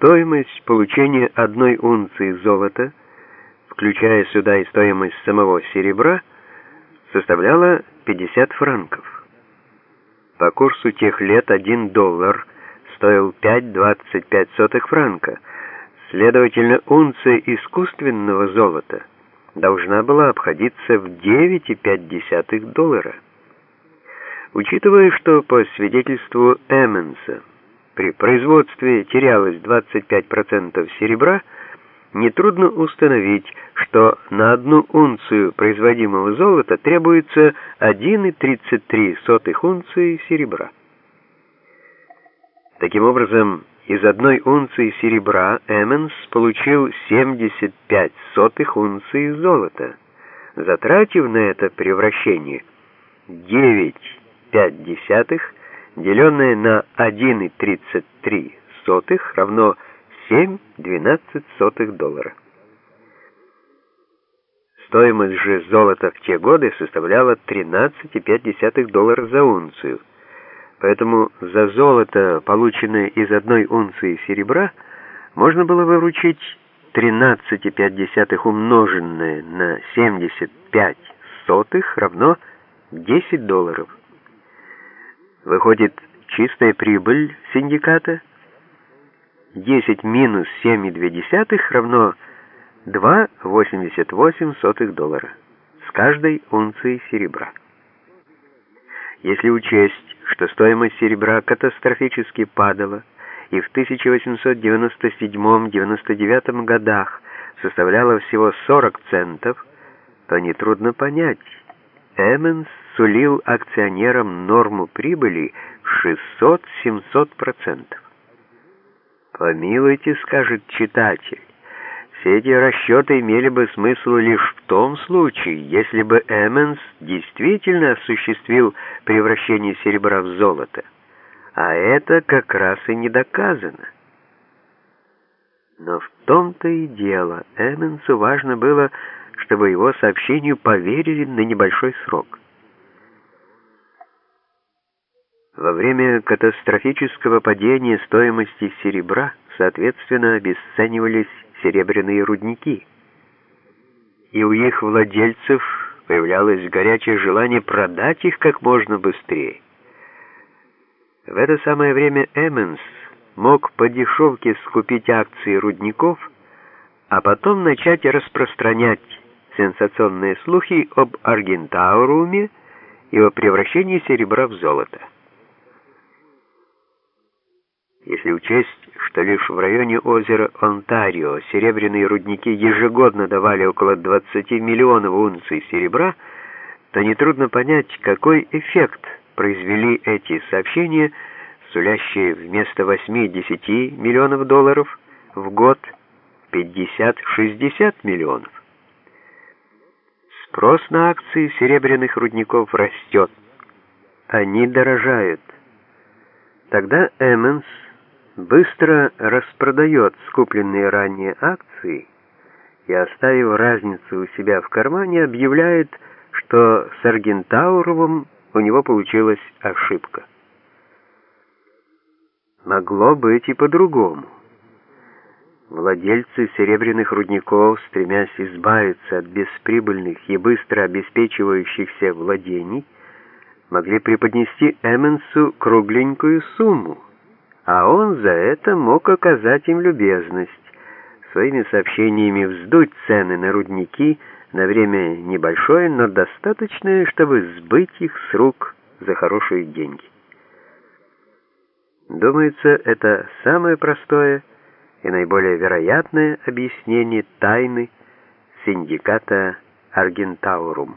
Стоимость получения одной унции золота, включая сюда и стоимость самого серебра, составляла 50 франков. По курсу тех лет 1 доллар стоил 5,25 франка. Следовательно, унция искусственного золота должна была обходиться в 9,5 доллара. Учитывая, что по свидетельству Эмменса при производстве терялось 25% серебра, нетрудно установить, что на одну унцию производимого золота требуется 1,33 унции серебра. Таким образом, из одной унции серебра Эмменс получил 75 сотых унции золота, затратив на это превращение 9,5 десятых деленное на 1,33 равно 7,12 доллара. Стоимость же золота в те годы составляла 13,5 доллара за унцию. Поэтому за золото, полученное из одной унции серебра, можно было выручить 13,5 умноженное на 75 сотых равно 10 долларов. Выходит, чистая прибыль синдиката 10 минус 7,2 равно 2,88 доллара с каждой унции серебра. Если учесть, что стоимость серебра катастрофически падала и в 1897-99 годах составляла всего 40 центов, то нетрудно понять, Эмменс сулил акционерам норму прибыли в 600-700%. «Помилуйте», — скажет читатель, все эти расчеты имели бы смысл лишь в том случае, если бы Эмменс действительно осуществил превращение серебра в золото. А это как раз и не доказано. Но в том-то и дело, Эмменсу важно было чтобы его сообщению поверили на небольшой срок. Во время катастрофического падения стоимости серебра, соответственно, обесценивались серебряные рудники, и у их владельцев появлялось горячее желание продать их как можно быстрее. В это самое время Эмменс мог по дешевке скупить акции рудников, а потом начать распространять сенсационные слухи об Аргентауруме и о превращении серебра в золото. Если учесть, что лишь в районе озера Онтарио серебряные рудники ежегодно давали около 20 миллионов унций серебра, то нетрудно понять, какой эффект произвели эти сообщения, сулящие вместо 8-10 миллионов долларов в год 50-60 миллионов. Спрос на акции серебряных рудников растет. Они дорожают. Тогда Эмменс быстро распродает скупленные ранее акции и, оставив разницу у себя в кармане, объявляет, что с Аргентауровым у него получилась ошибка. Могло быть и по-другому. Владельцы серебряных рудников, стремясь избавиться от бесприбыльных и быстро обеспечивающихся владений, могли преподнести Эмменсу кругленькую сумму, а он за это мог оказать им любезность, своими сообщениями вздуть цены на рудники на время небольшое, но достаточное, чтобы сбыть их с рук за хорошие деньги. Думается, это самое простое и наиболее вероятное объяснение тайны синдиката Аргентаурум.